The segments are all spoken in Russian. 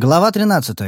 Глава 13.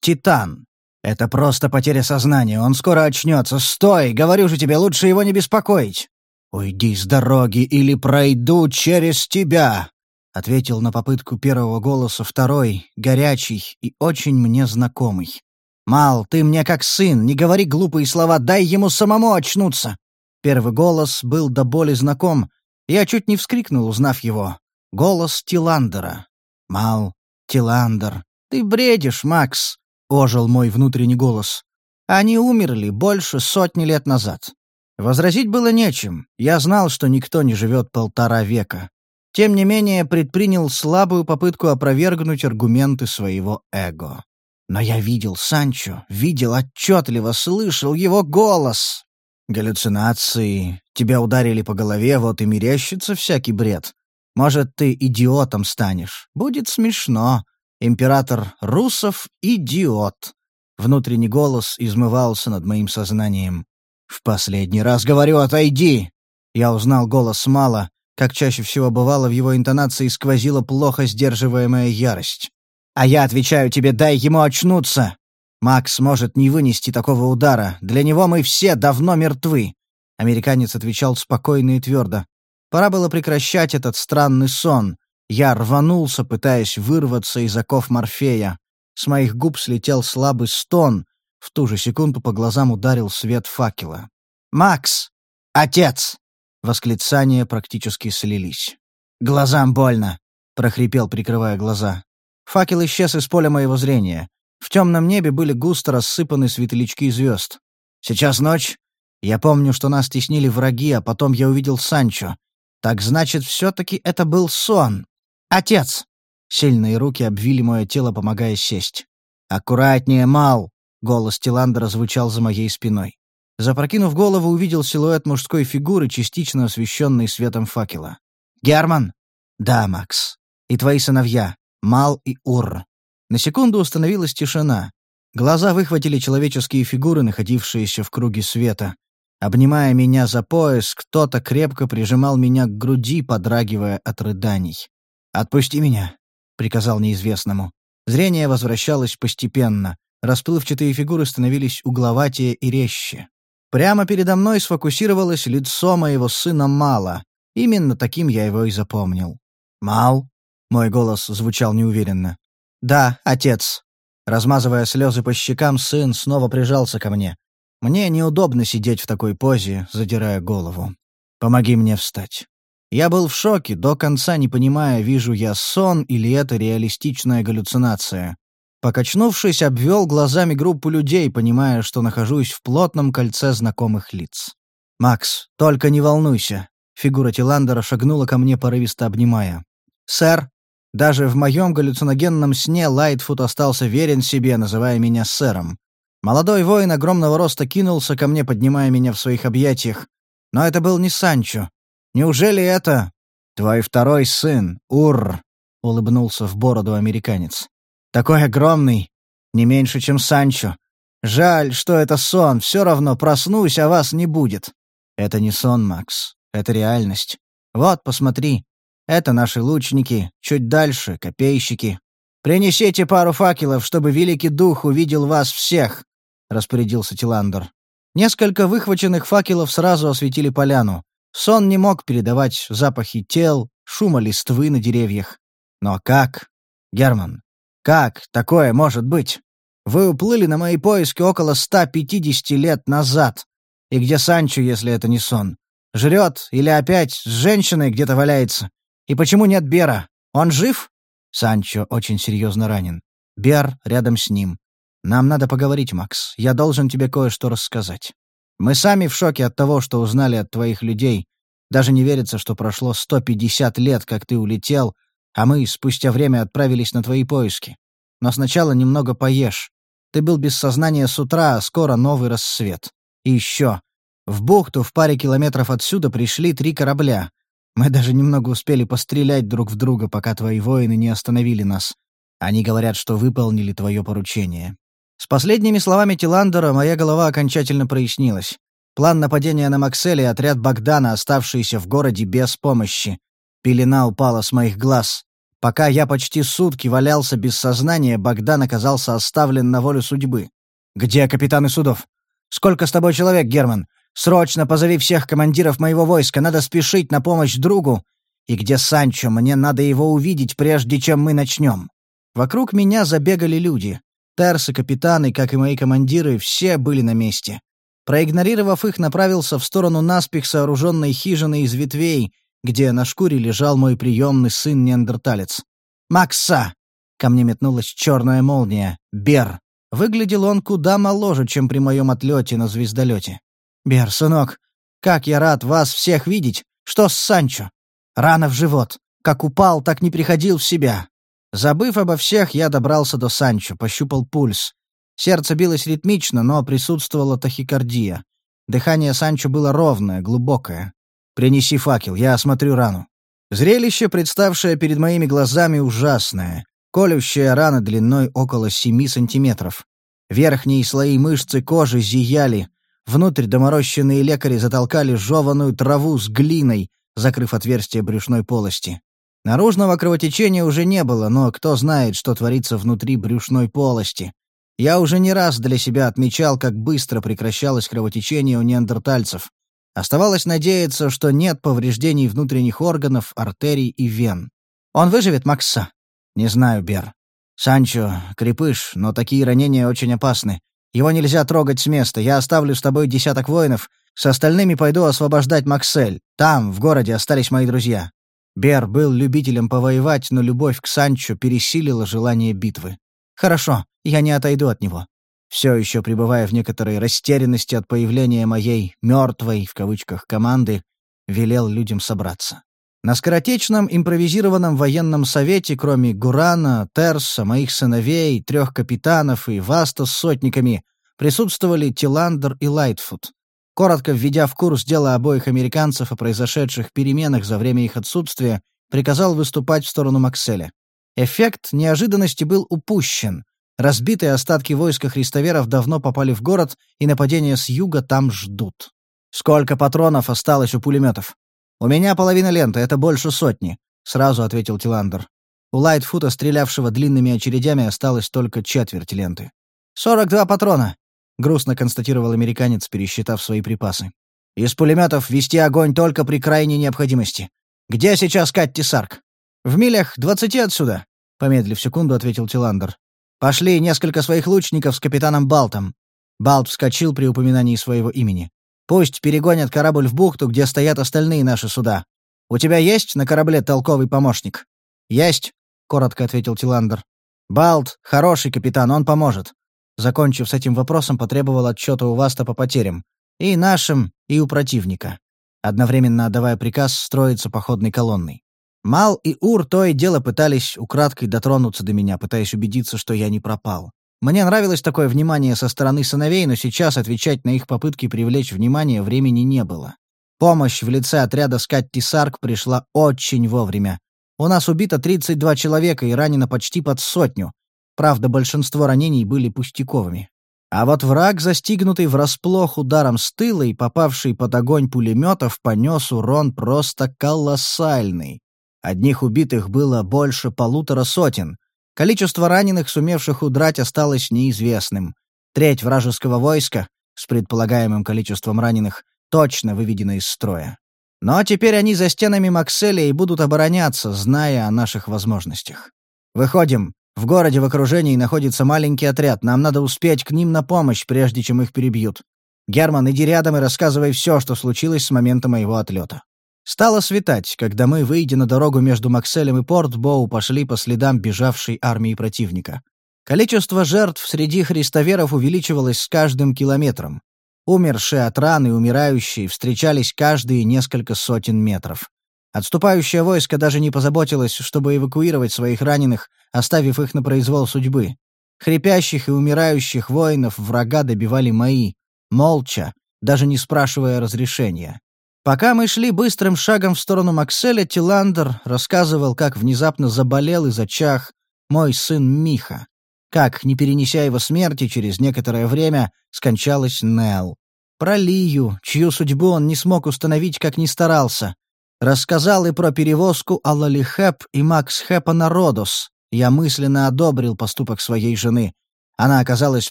Титан. Это просто потеря сознания, он скоро очнется. Стой, говорю же тебе, лучше его не беспокоить. Уйди с дороги или пройду через тебя, ответил на попытку первого голоса второй, горячий и очень мне знакомый. Мал, ты мне как сын, не говори глупые слова, дай ему самому очнуться. Первый голос был до боли знаком. Я чуть не вскрикнул, узнав его. Голос Тиландера. Мал, Тиландер, «Ты бредишь, Макс», — ожил мой внутренний голос. «Они умерли больше сотни лет назад». Возразить было нечем. Я знал, что никто не живет полтора века. Тем не менее, предпринял слабую попытку опровергнуть аргументы своего эго. Но я видел Санчо, видел отчетливо, слышал его голос. Галлюцинации. Тебя ударили по голове, вот и мерещится всякий бред. Может, ты идиотом станешь. Будет смешно. Император Русов — идиот. Внутренний голос измывался над моим сознанием. «В последний раз говорю, отойди!» Я узнал голос Мала, как чаще всего бывало, в его интонации сквозила плохо сдерживаемая ярость. «А я отвечаю тебе, дай ему очнуться!» «Макс может не вынести такого удара. Для него мы все давно мертвы!» Американец отвечал спокойно и твердо. Пора было прекращать этот странный сон. Я рванулся, пытаясь вырваться из оков Морфея. С моих губ слетел слабый стон. В ту же секунду по глазам ударил свет факела. «Макс! Отец!» Восклицания практически слились. «Глазам больно!» — прохрипел, прикрывая глаза. Факел исчез из поля моего зрения. В темном небе были густо рассыпаны светлячки звезд. Сейчас ночь. Я помню, что нас теснили враги, а потом я увидел Санчо. Так значит, все-таки это был сон. «Отец!» Сильные руки обвили мое тело, помогая сесть. «Аккуратнее, Мал!» — голос Тиландера звучал за моей спиной. Запрокинув голову, увидел силуэт мужской фигуры, частично освещенный светом факела. «Герман?» «Да, Макс. И твои сыновья, Мал и Ур». На секунду установилась тишина. Глаза выхватили человеческие фигуры, находившиеся в круге света. Обнимая меня за пояс, кто-то крепко прижимал меня к груди, подрагивая от рыданий. «Отпусти меня», — приказал неизвестному. Зрение возвращалось постепенно. Расплывчатые фигуры становились угловатее и резче. Прямо передо мной сфокусировалось лицо моего сына Мала. Именно таким я его и запомнил. «Мал?» — мой голос звучал неуверенно. «Да, отец». Размазывая слезы по щекам, сын снова прижался ко мне. Мне неудобно сидеть в такой позе, задирая голову. «Помоги мне встать». Я был в шоке, до конца не понимая, вижу я сон или это реалистичная галлюцинация. Покачнувшись, обвел глазами группу людей, понимая, что нахожусь в плотном кольце знакомых лиц. «Макс, только не волнуйся», — фигура Тиландера шагнула ко мне, порывисто обнимая. «Сэр». Даже в моем галлюциногенном сне Лайтфуд остался верен себе, называя меня сэром. Молодой воин огромного роста кинулся ко мне, поднимая меня в своих объятиях. Но это был не Санчо. Неужели это твой второй сын, Ур? улыбнулся в бороду американец. Такой огромный, не меньше, чем Санчо. Жаль, что это сон, все равно проснусь, а вас не будет. Это не сон, Макс, это реальность. Вот, посмотри. Это наши лучники, чуть дальше — копейщики. Принесите пару факелов, чтобы Великий Дух увидел вас всех, — распорядился Тиландер. Несколько выхваченных факелов сразу осветили поляну. Сон не мог передавать запахи тел, шума листвы на деревьях. Но как? Герман, как такое может быть? Вы уплыли на мои поиски около 150 лет назад. И где Санчо, если это не сон? Жрет или опять с женщиной где-то валяется? И почему нет Бера? Он жив? Санчо очень серьезно ранен. Бер рядом с ним. Нам надо поговорить, Макс. Я должен тебе кое-что рассказать. Мы сами в шоке от того, что узнали от твоих людей. Даже не верится, что прошло 150 лет, как ты улетел, а мы спустя время отправились на твои поиски. Но сначала немного поешь. Ты был без сознания с утра, а скоро новый рассвет. И еще. В бухту в паре километров отсюда пришли три корабля. Мы даже немного успели пострелять друг в друга, пока твои воины не остановили нас. Они говорят, что выполнили твое поручение. С последними словами Тиландера моя голова окончательно прояснилась. План нападения на Максель и отряд Богдана, оставшиеся в городе без помощи. Пелена упала с моих глаз. Пока я почти сутки валялся без сознания, Богдан оказался оставлен на волю судьбы. «Где капитаны судов? Сколько с тобой человек, Герман? Срочно позови всех командиров моего войска, надо спешить на помощь другу. И где Санчо? Мне надо его увидеть, прежде чем мы начнем». Вокруг меня забегали люди. Терсы, капитаны, как и мои командиры, все были на месте. Проигнорировав их, направился в сторону наспех сооруженной хижины из ветвей, где на шкуре лежал мой приемный сын-неандерталец. «Макса!» — ко мне метнулась черная молния. «Бер!» Выглядел он куда моложе, чем при моем отлете на звездолете. «Бер, сынок, как я рад вас всех видеть! Что с Санчо?» «Рана в живот. Как упал, так не приходил в себя. Забыв обо всех, я добрался до Санчо, пощупал пульс. Сердце билось ритмично, но присутствовала тахикардия. Дыхание Санчо было ровное, глубокое. «Принеси факел, я осмотрю рану». Зрелище, представшее перед моими глазами, ужасное. Колющая рана длиной около семи сантиметров. Верхние слои мышцы кожи зияли. Внутрь доморощенные лекари затолкали жеваную траву с глиной, закрыв отверстие брюшной полости. Наружного кровотечения уже не было, но кто знает, что творится внутри брюшной полости. Я уже не раз для себя отмечал, как быстро прекращалось кровотечение у неандертальцев. Оставалось надеяться, что нет повреждений внутренних органов, артерий и вен. Он выживет, Макса? Не знаю, Бер. Санчо, крепыш, но такие ранения очень опасны. Его нельзя трогать с места. Я оставлю с тобой десяток воинов. С остальными пойду освобождать Максель. Там, в городе, остались мои друзья. Бер был любителем повоевать, но любовь к Санчо пересилила желание битвы. «Хорошо, я не отойду от него». Все еще пребывая в некоторой растерянности от появления моей «мертвой» в кавычках команды, велел людям собраться. На скоротечном импровизированном военном совете, кроме Гурана, Терса, моих сыновей, трех капитанов и Васта с сотниками, присутствовали Тиландер и Лайтфуд. Коротко введя в курс дела обоих американцев о произошедших переменах за время их отсутствия, приказал выступать в сторону Макселя. Эффект неожиданности был упущен. Разбитые остатки войска христоверов давно попали в город, и нападения с юга там ждут. «Сколько патронов осталось у пулеметов?» «У меня половина ленты, это больше сотни», — сразу ответил Тиландер. У Лайтфута, стрелявшего длинными очередями, осталось только четверть ленты. «Сорок два патрона. — грустно констатировал американец, пересчитав свои припасы. «Из пулеметов вести огонь только при крайней необходимости. Где сейчас Катти Сарк?» «В милях двадцати отсюда», — помедлив секунду, ответил Тиландер. «Пошли несколько своих лучников с капитаном Балтом». Балт вскочил при упоминании своего имени. «Пусть перегонят корабль в бухту, где стоят остальные наши суда. У тебя есть на корабле толковый помощник?» «Есть», — коротко ответил Тиландер. «Балт — хороший капитан, он поможет. Закончив с этим вопросом, потребовал отчета у Васта по потерям. И нашим, и у противника. Одновременно отдавая приказ строиться походной колонной. Мал и Ур то и дело пытались украдкой дотронуться до меня, пытаясь убедиться, что я не пропал. Мне нравилось такое внимание со стороны сыновей, но сейчас отвечать на их попытки привлечь внимание времени не было. Помощь в лице отряда Скатти Сарк пришла очень вовремя. У нас убито 32 человека и ранено почти под сотню, Правда, большинство ранений были пустяковыми. А вот враг, застигнутый врасплох ударом с тыла и попавший под огонь пулеметов, понес урон просто колоссальный. Одних убитых было больше полутора сотен. Количество раненых, сумевших удрать, осталось неизвестным. Треть вражеского войска, с предполагаемым количеством раненых, точно выведена из строя. Но теперь они за стенами Макселя и будут обороняться, зная о наших возможностях. «Выходим», в городе в окружении находится маленький отряд. Нам надо успеть к ним на помощь, прежде чем их перебьют. Герман, иди рядом и рассказывай все, что случилось с момента моего отлета. Стало светать, когда мы, выйдя на дорогу между Макселем и Портбоу, пошли по следам бежавшей армии противника. Количество жертв среди христоверов увеличивалось с каждым километром. Умершие от ран и умирающие встречались каждые несколько сотен метров. Отступающее войско даже не позаботилось, чтобы эвакуировать своих раненых, оставив их на произвол судьбы. Хрипящих и умирающих воинов врага добивали мои, молча, даже не спрашивая разрешения. Пока мы шли быстрым шагом в сторону Макселя, Тиландер рассказывал, как внезапно заболел и зачах мой сын Миха. Как, не перенеся его смерти, через некоторое время скончалась Нел. Про Лию, чью судьбу он не смог установить, как ни старался. Рассказал и про перевозку Аллали Хэп и Макс Хэпа на Родос. Я мысленно одобрил поступок своей жены. Она оказалась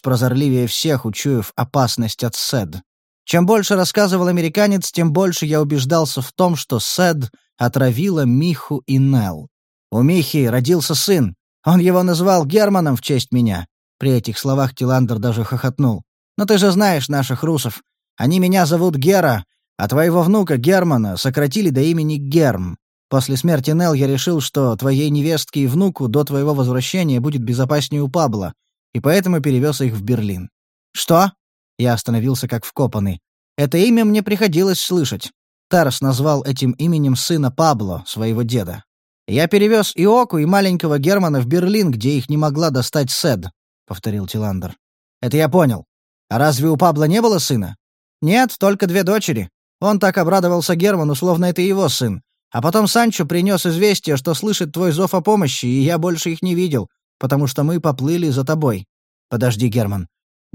прозорливее всех, учуяв опасность от Сед. Чем больше рассказывал американец, тем больше я убеждался в том, что Сед отравила Миху и Нел. У Михи родился сын. Он его назвал Германом в честь меня. При этих словах Тиландер даже хохотнул. «Но ты же знаешь наших русов. Они меня зовут Гера, а твоего внука Германа сократили до имени Герм. После смерти Нел я решил, что твоей невестке и внуку до твоего возвращения будет безопаснее у Пабла, и поэтому перевез их в Берлин». «Что?» Я остановился как вкопанный. Это имя мне приходилось слышать. Тарс назвал этим именем сына Пабло, своего деда. «Я перевез Иоку и маленького Германа в Берлин, где их не могла достать Сед», — повторил Тиландер. «Это я понял. А разве у Пабло не было сына?» «Нет, только две дочери. Он так обрадовался Герману, словно это его сын. А потом Санчо принес известие, что слышит твой зов о помощи, и я больше их не видел, потому что мы поплыли за тобой. Подожди, Герман.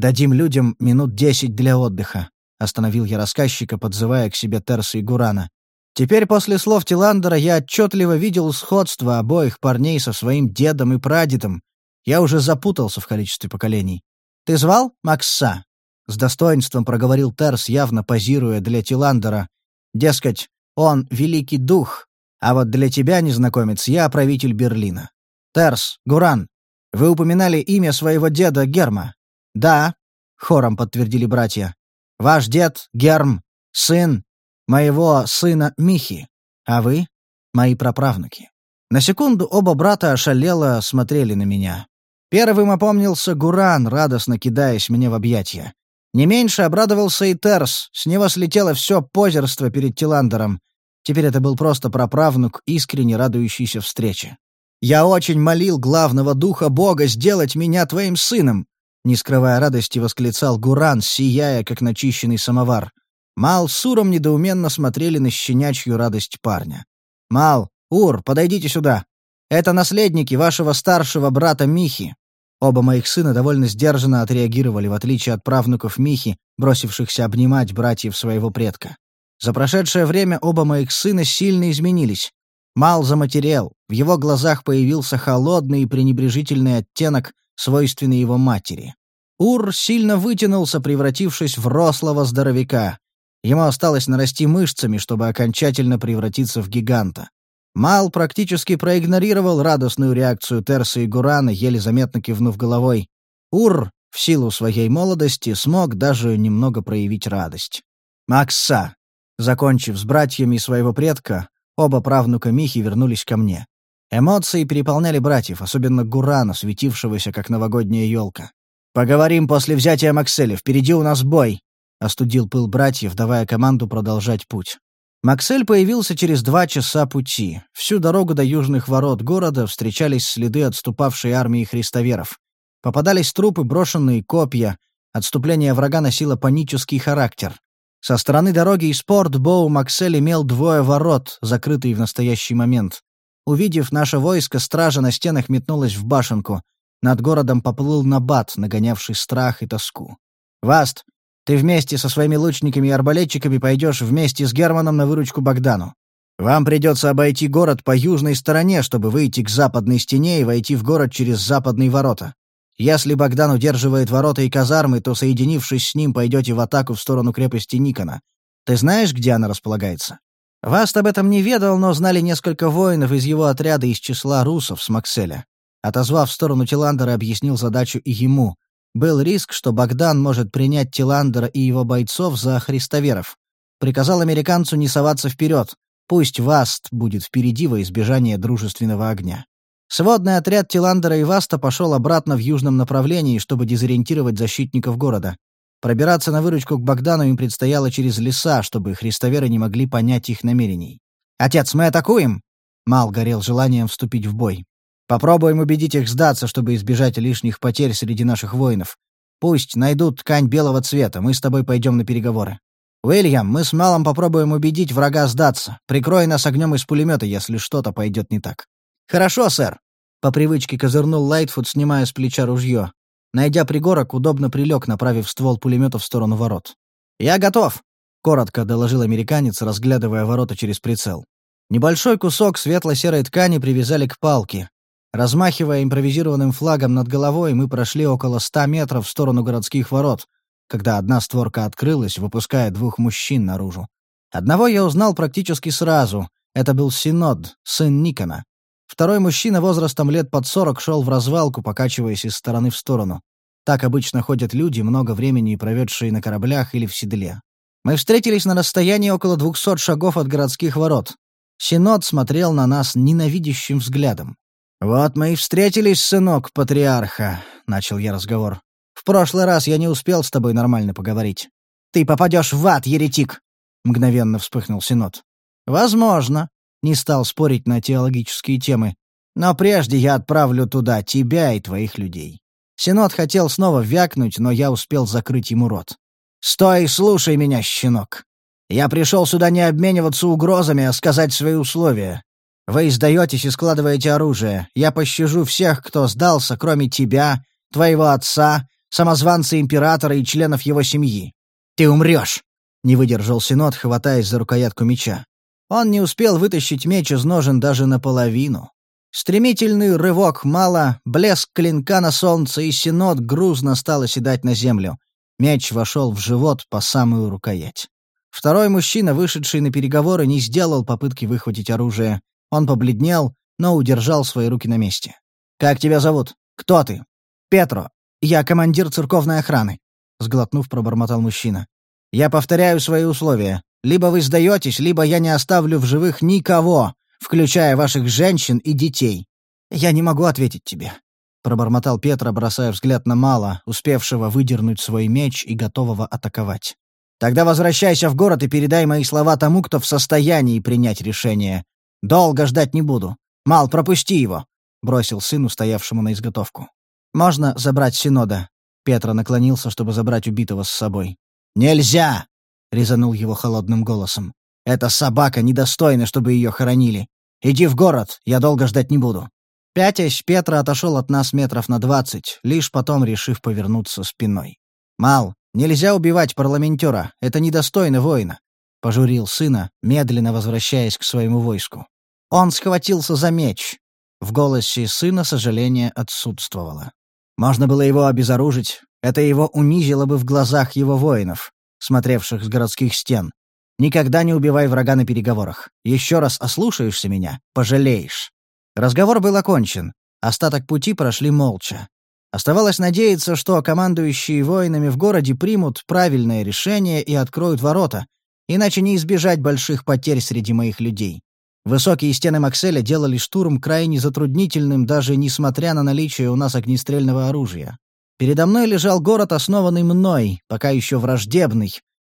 Дадим людям минут десять для отдыха», — остановил я рассказчика, подзывая к себе Терса и Гурана. Теперь после слов Тиландера я отчетливо видел сходство обоих парней со своим дедом и прадедом. Я уже запутался в количестве поколений. «Ты звал Макса?» С достоинством проговорил Терс, явно позируя для Тиландера. Дескать, он великий дух, а вот для тебя, незнакомец, я правитель Берлина. Терс, Гуран, вы упоминали имя своего деда Герма. Да, хором подтвердили братья. Ваш дед Герм, сын моего сына Михи, а вы — мои праправнуки. На секунду оба брата ошалело смотрели на меня. Первым опомнился Гуран, радостно кидаясь мне в объятия. Не меньше обрадовался и Терс, с него слетело все позерство перед Тиландером. Теперь это был просто праправнук, искренне радующийся встрече. «Я очень молил главного духа Бога сделать меня твоим сыном!» Не скрывая радости, восклицал Гуран, сияя, как начищенный самовар. Мал с Уром недоуменно смотрели на щенячью радость парня. «Мал, Ур, подойдите сюда. Это наследники вашего старшего брата Михи. Оба моих сына довольно сдержанно отреагировали, в отличие от правнуков Михи, бросившихся обнимать братьев своего предка. За прошедшее время оба моих сына сильно изменились. Мал заматерел, в его глазах появился холодный и пренебрежительный оттенок, свойственный его матери. Ур сильно вытянулся, превратившись в рослого здоровяка. Ему осталось нарасти мышцами, чтобы окончательно превратиться в гиганта. Мал практически проигнорировал радостную реакцию Терса и Гурана, еле заметно кивнув головой. Ур, в силу своей молодости, смог даже немного проявить радость. Макса. Закончив с братьями своего предка, оба правнука Михи вернулись ко мне. Эмоции переполняли братьев, особенно Гурана, светившегося как новогодняя елка. «Поговорим после взятия Макселя, впереди у нас бой», — остудил пыл братьев, давая команду продолжать путь. Максель появился через два часа пути. Всю дорогу до южных ворот города встречались следы отступавшей армии христоверов. Попадались трупы, брошенные копья. Отступление врага носило панический характер. Со стороны дороги из порт Боу Максель имел двое ворот, закрытые в настоящий момент. Увидев наше войско, стража на стенах метнулась в башенку. Над городом поплыл набат, нагонявший страх и тоску. «Васт, ты вместе со своими лучниками и арбалетчиками пойдешь вместе с Германом на выручку Богдану. Вам придется обойти город по южной стороне, чтобы выйти к западной стене и войти в город через западные ворота. Если Богдан удерживает ворота и казармы, то, соединившись с ним, пойдете в атаку в сторону крепости Никона. Ты знаешь, где она располагается? Васт об этом не ведал, но знали несколько воинов из его отряда из числа русов с Макселя. Отозвав в сторону Тиландера, объяснил задачу и ему. Был риск, что Богдан может принять Тиландера и его бойцов за христоверов. Приказал американцу не соваться вперед. Пусть Васт будет впереди во избежание дружественного огня. Сводный отряд Тиландера и Васта пошел обратно в южном направлении, чтобы дезориентировать защитников города. Пробираться на выручку к Богдану им предстояло через леса, чтобы христоверы не могли понять их намерений. «Отец, мы атакуем!» Мал горел желанием вступить в бой. Попробуем убедить их сдаться, чтобы избежать лишних потерь среди наших воинов. Пусть найдут ткань белого цвета, мы с тобой пойдем на переговоры. Уильям, мы с Малом попробуем убедить врага сдаться. Прикрой нас огнем из пулемета, если что-то пойдет не так. Хорошо, сэр. По привычке козырнул Лайтфуд, снимая с плеча ружье. Найдя пригорок, удобно прилег, направив ствол пулемета в сторону ворот. «Я готов!» — коротко доложил американец, разглядывая ворота через прицел. Небольшой кусок светло-серой ткани привязали к палке. Размахивая импровизированным флагом над головой, мы прошли около ста метров в сторону городских ворот, когда одна створка открылась, выпуская двух мужчин наружу. Одного я узнал практически сразу. Это был Синод, сын Никона. Второй мужчина возрастом лет под сорок шел в развалку, покачиваясь из стороны в сторону. Так обычно ходят люди, много времени проведшие на кораблях или в седле. Мы встретились на расстоянии около двухсот шагов от городских ворот. Синод смотрел на нас ненавидящим взглядом. «Вот мы и встретились, сынок патриарха», — начал я разговор. «В прошлый раз я не успел с тобой нормально поговорить». «Ты попадешь в ад, еретик!» — мгновенно вспыхнул Синод. «Возможно», — не стал спорить на теологические темы. «Но прежде я отправлю туда тебя и твоих людей». Синод хотел снова вякнуть, но я успел закрыть ему рот. «Стой слушай меня, щенок. Я пришел сюда не обмениваться угрозами, а сказать свои условия. Вы издаетесь и складываете оружие. Я пощажу всех, кто сдался, кроме тебя, твоего отца, самозванца императора и членов его семьи. Ты умрешь!» — не выдержал Синод, хватаясь за рукоятку меча. Он не успел вытащить меч из ножен даже наполовину. Стремительный рывок мало, блеск клинка на солнце, и Синод грузно стал оседать на землю. Меч вошел в живот по самую рукоять. Второй мужчина, вышедший на переговоры, не сделал попытки выхватить оружие. Он побледнел, но удержал свои руки на месте. «Как тебя зовут? Кто ты?» «Петро. Я командир церковной охраны», — сглотнув, пробормотал мужчина. «Я повторяю свои условия. Либо вы сдаетесь, либо я не оставлю в живых никого, включая ваших женщин и детей. Я не могу ответить тебе», — пробормотал Петро, бросая взгляд на Мала, успевшего выдернуть свой меч и готового атаковать. «Тогда возвращайся в город и передай мои слова тому, кто в состоянии принять решение. «Долго ждать не буду. Мал, пропусти его!» — бросил сыну, стоявшему на изготовку. «Можно забрать Синода?» Петра наклонился, чтобы забрать убитого с собой. «Нельзя!» — резанул его холодным голосом. «Эта собака недостойна, чтобы ее хоронили. Иди в город, я долго ждать не буду». Пятясь, Петра отошел от нас метров на двадцать, лишь потом решив повернуться спиной. «Мал, нельзя убивать парламентера, это недостойно воина», — пожурил сына, медленно возвращаясь к своему войску. Он схватился за меч. В голосе сына сожаление отсутствовало. Можно было его обезоружить. Это его унизило бы в глазах его воинов, смотревших с городских стен. Никогда не убивай врага на переговорах. Еще раз ослушаешься меня — пожалеешь. Разговор был окончен. Остаток пути прошли молча. Оставалось надеяться, что командующие воинами в городе примут правильное решение и откроют ворота, иначе не избежать больших потерь среди моих людей. Высокие стены Макселя делали штурм крайне затруднительным, даже несмотря на наличие у нас огнестрельного оружия. Передо мной лежал город, основанный мной, пока еще враждебный.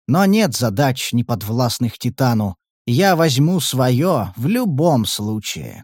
Но нет задач, неподвластных Титану. Я возьму свое в любом случае.